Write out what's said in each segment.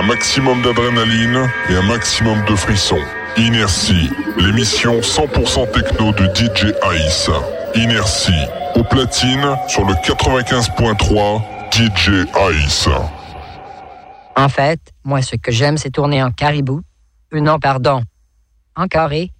Un maximum d'adrénaline et un maximum de frissons. Inertie, l'émission 100% techno de DJ Ice. Inertie, au platine sur le 95.3 DJ Ice. En fait, moi, ce que j'aime, c'est tourner en caribou. Euh, non, pardon. En carré.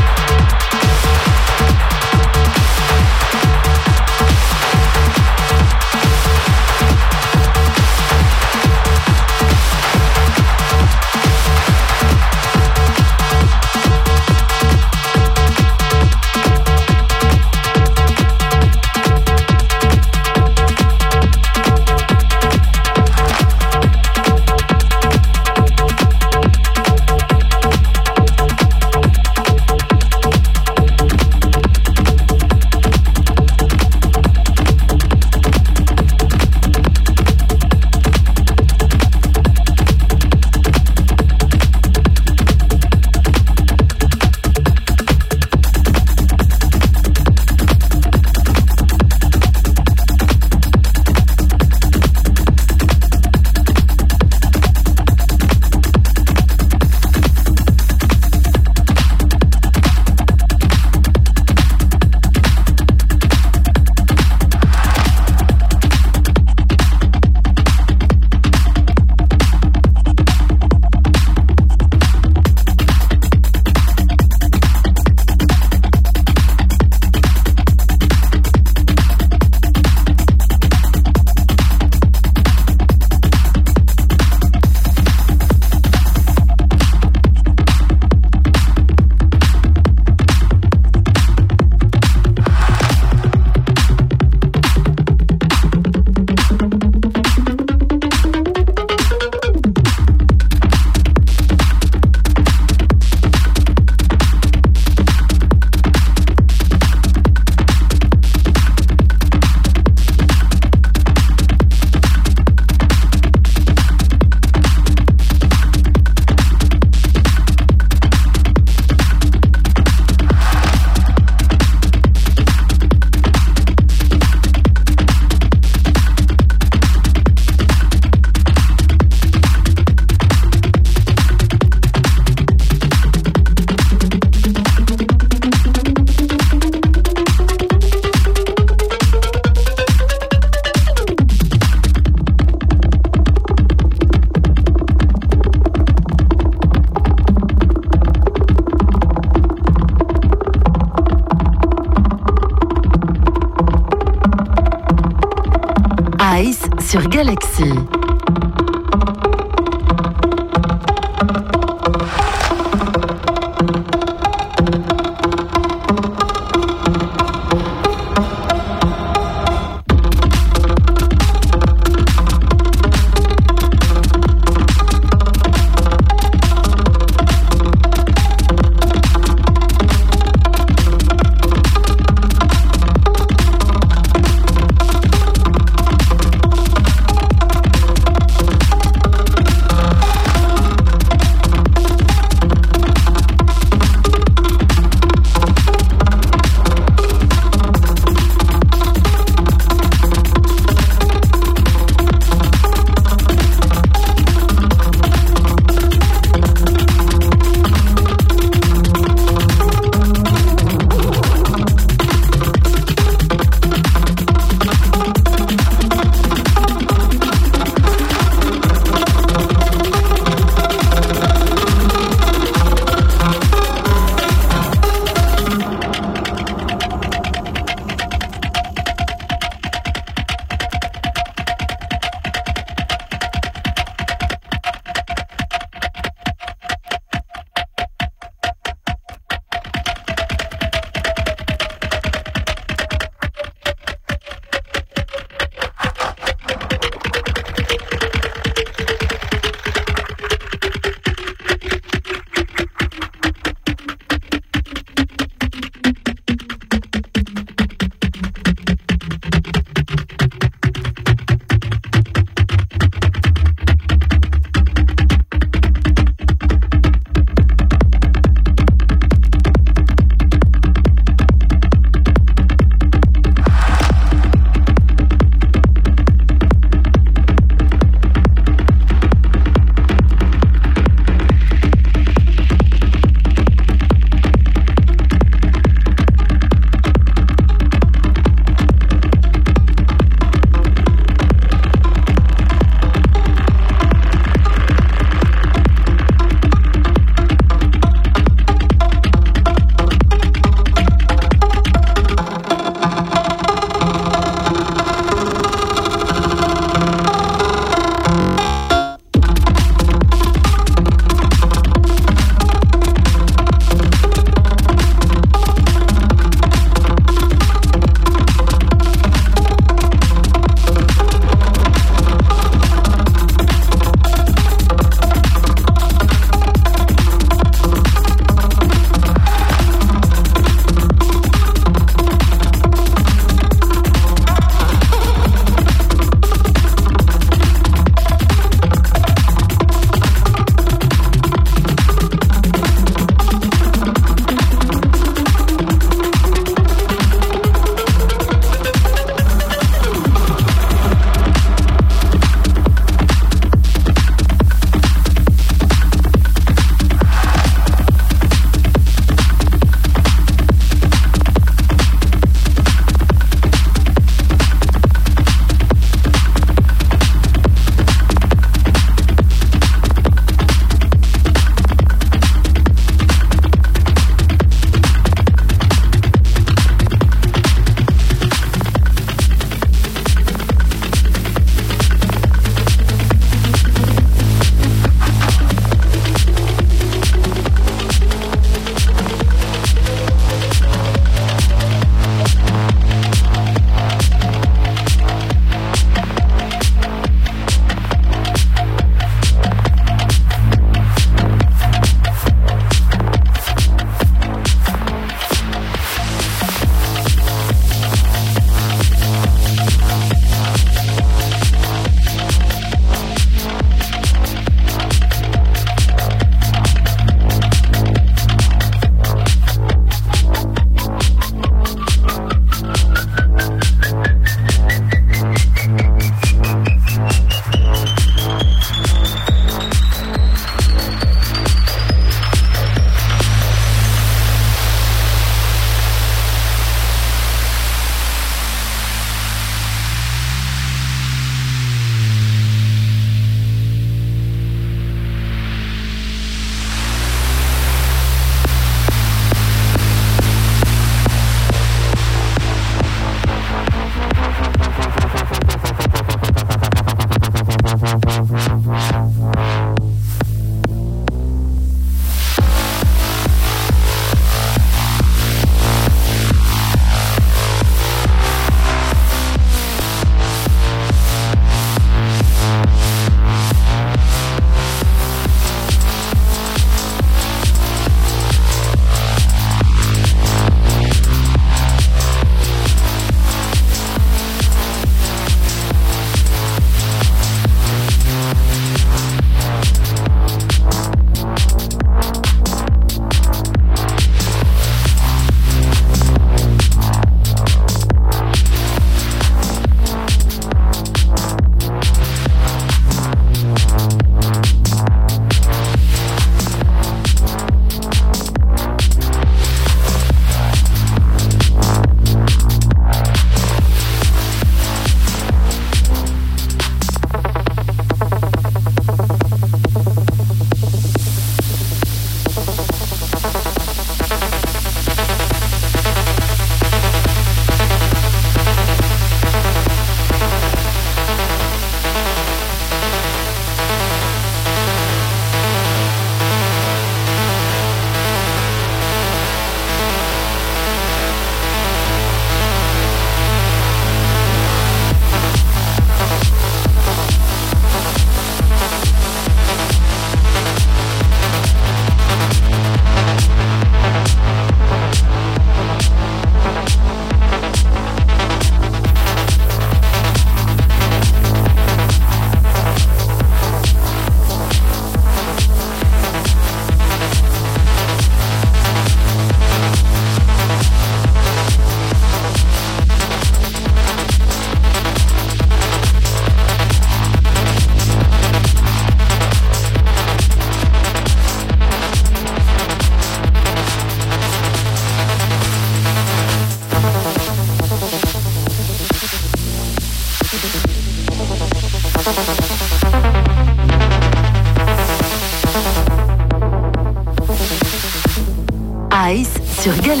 Sur Galaxy.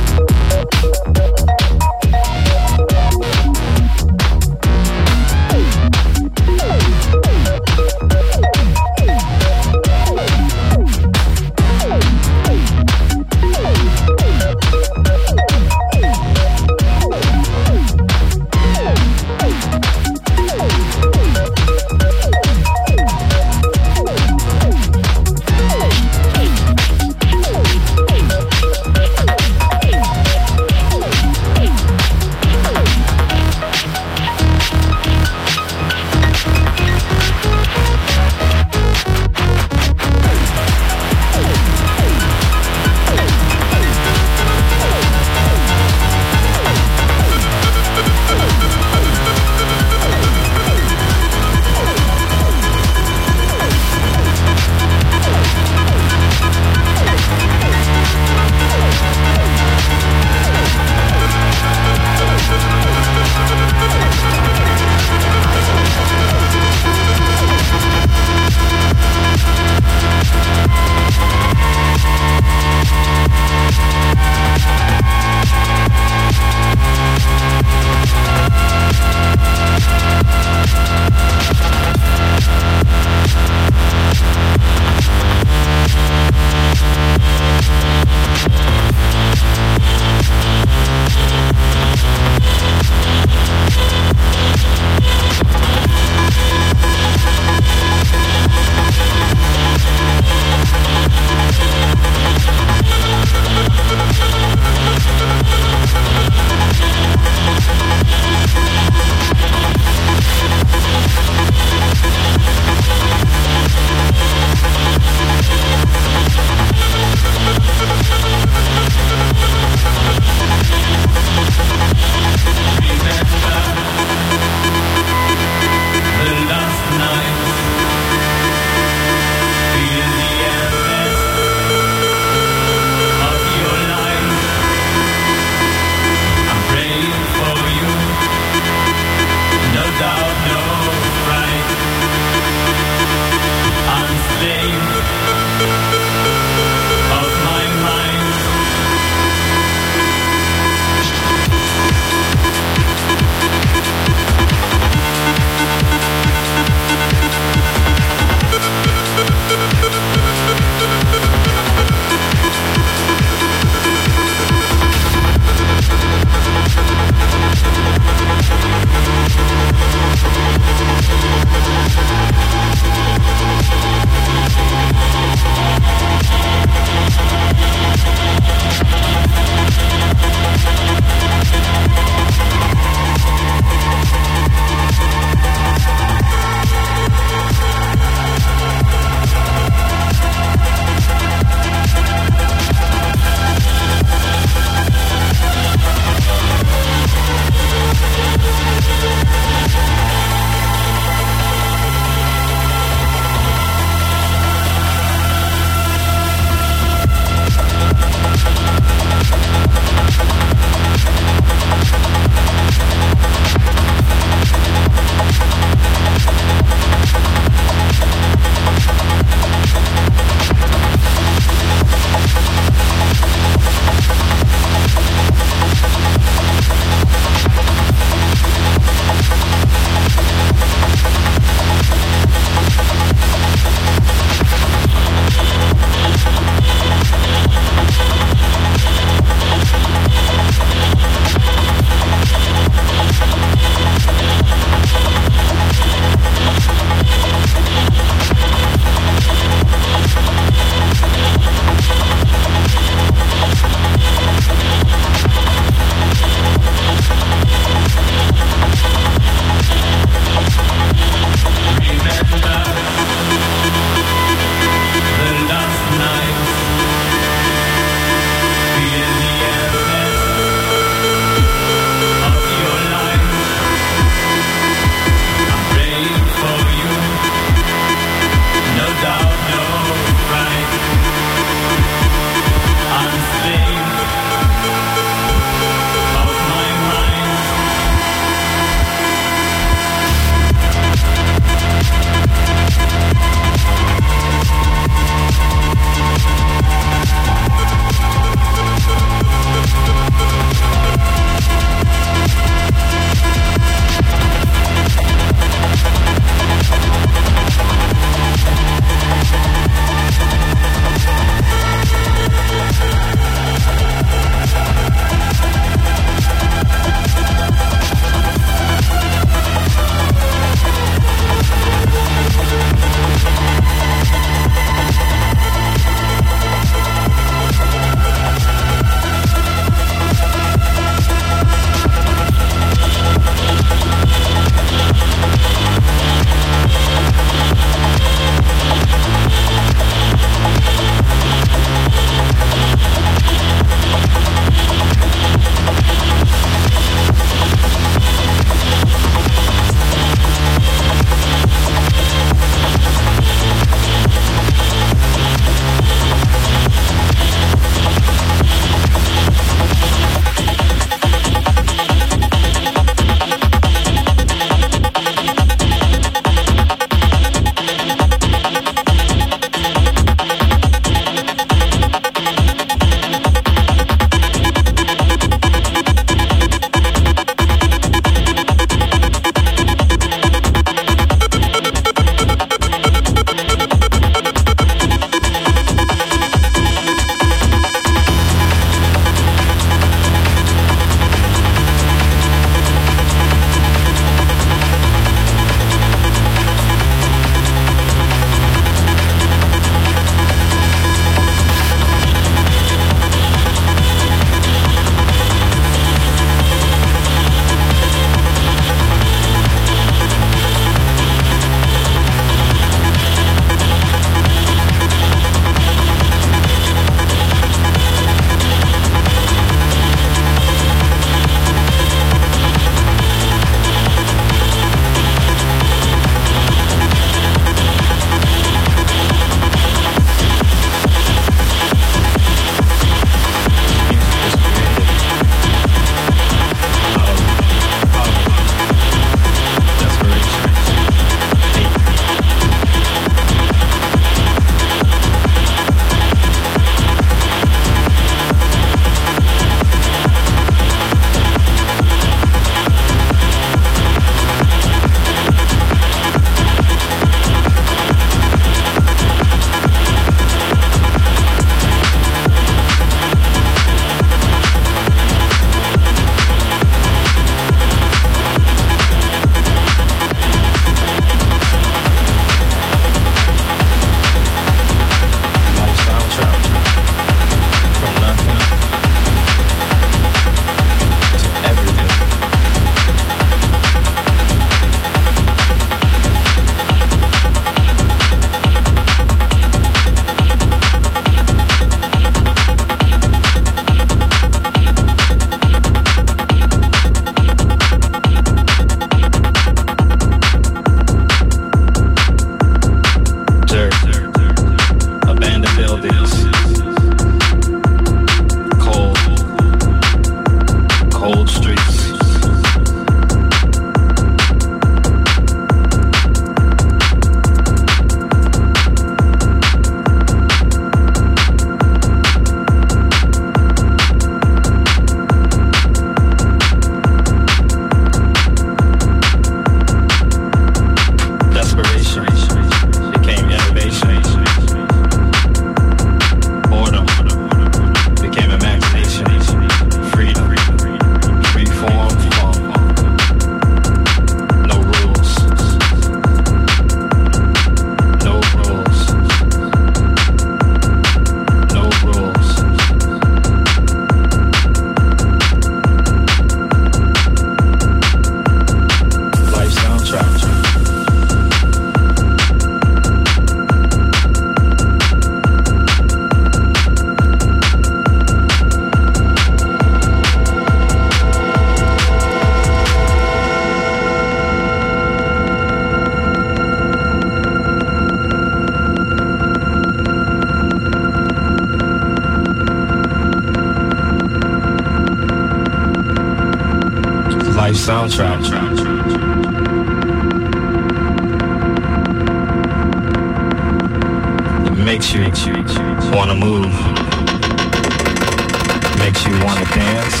You wanna dance,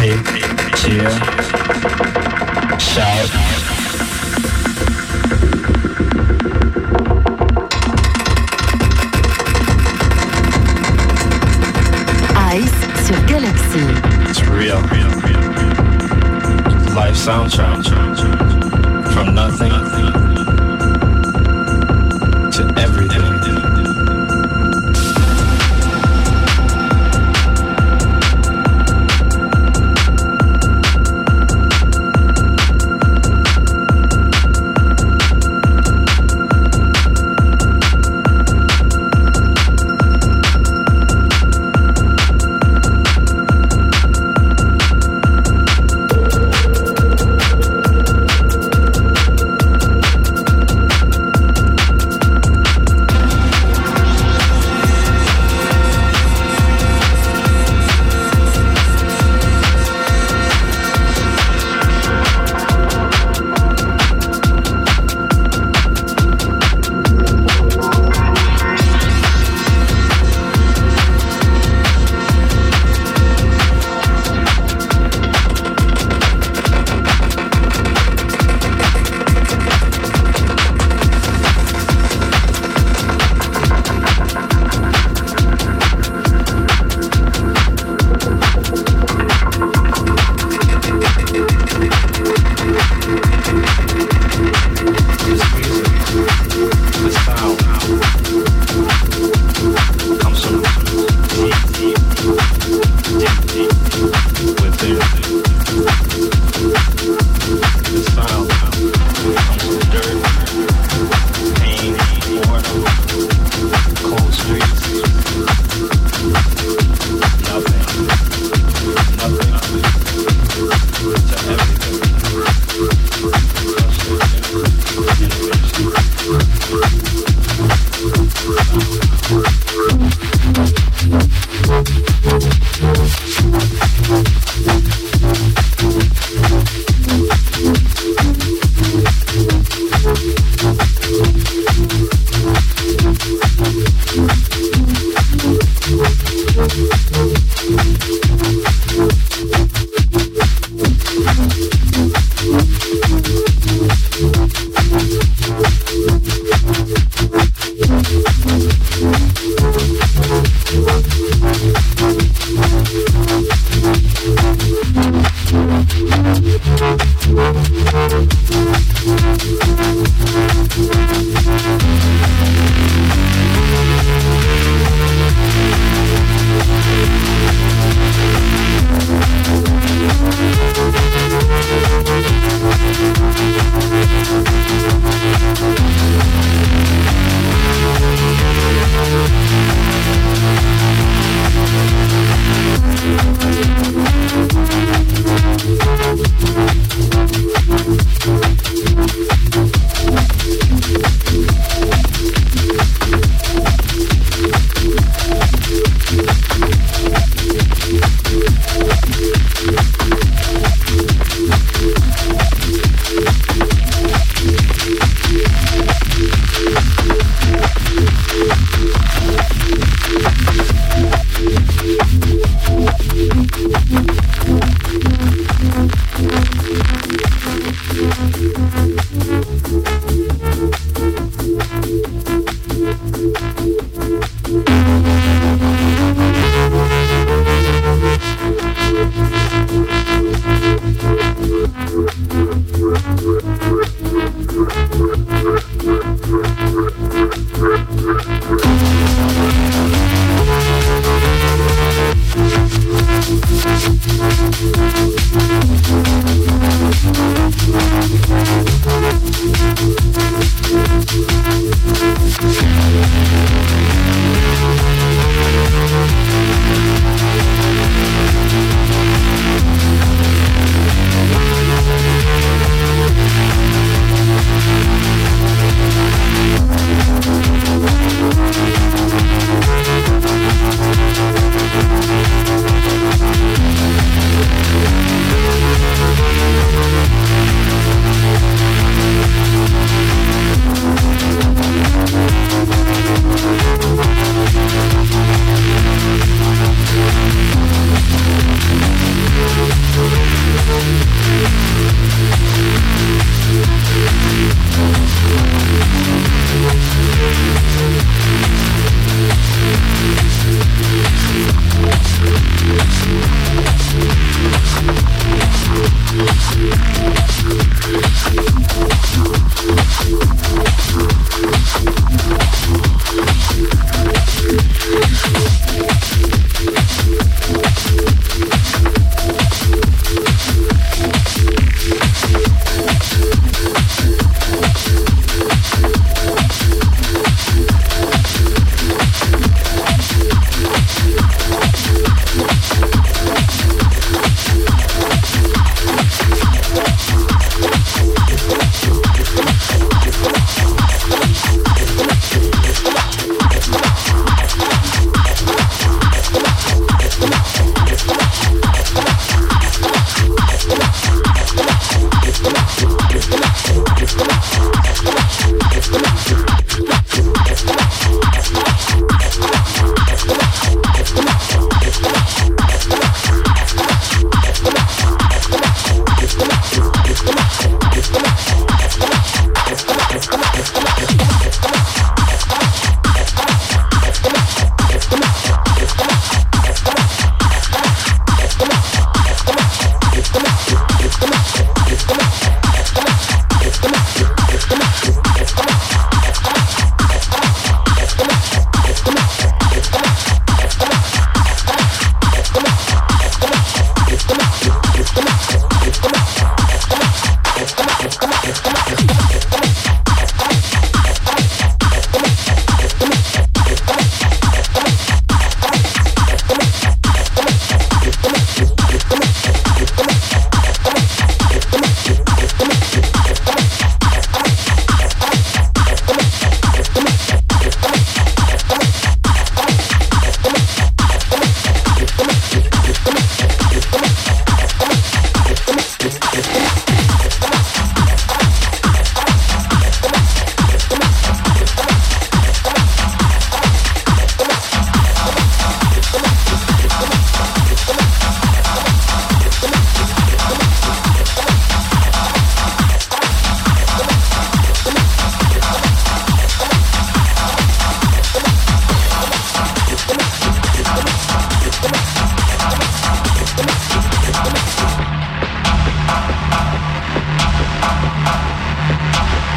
hate, cheer, shout. Ice sur Galaxie. It's real. Life soundtrack. From nothing to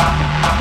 Thank